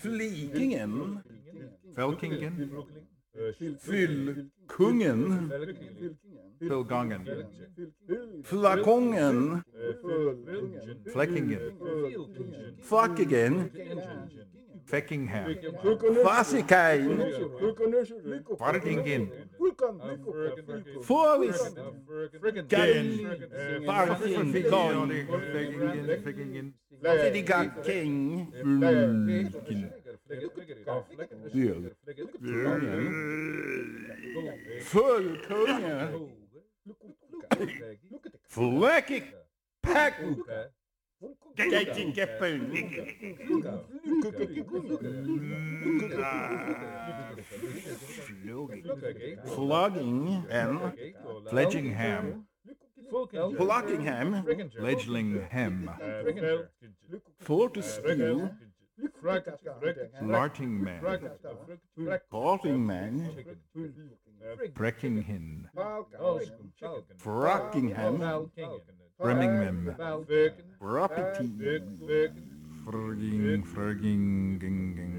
Flikingen. Fälkingen. Fyllkungen. Fyllgången. Flakongen. Fläckingen. Flackingen. Fäckingham. Fasikein. Farkingen. Forvis. Farkingen. Farkingen. Feckingen. Feckingen. Fidikaking. Ulken. Fullkungen. Fläckig. Pack. Geitingeppen. Flogging and Fledgingham. Flockingham. Ledglingham. For to stew. Lartingman. Baltingman. Breckinghin. Frockingham. Birmingham. Property. Frging. Frging. ging, ging, ging.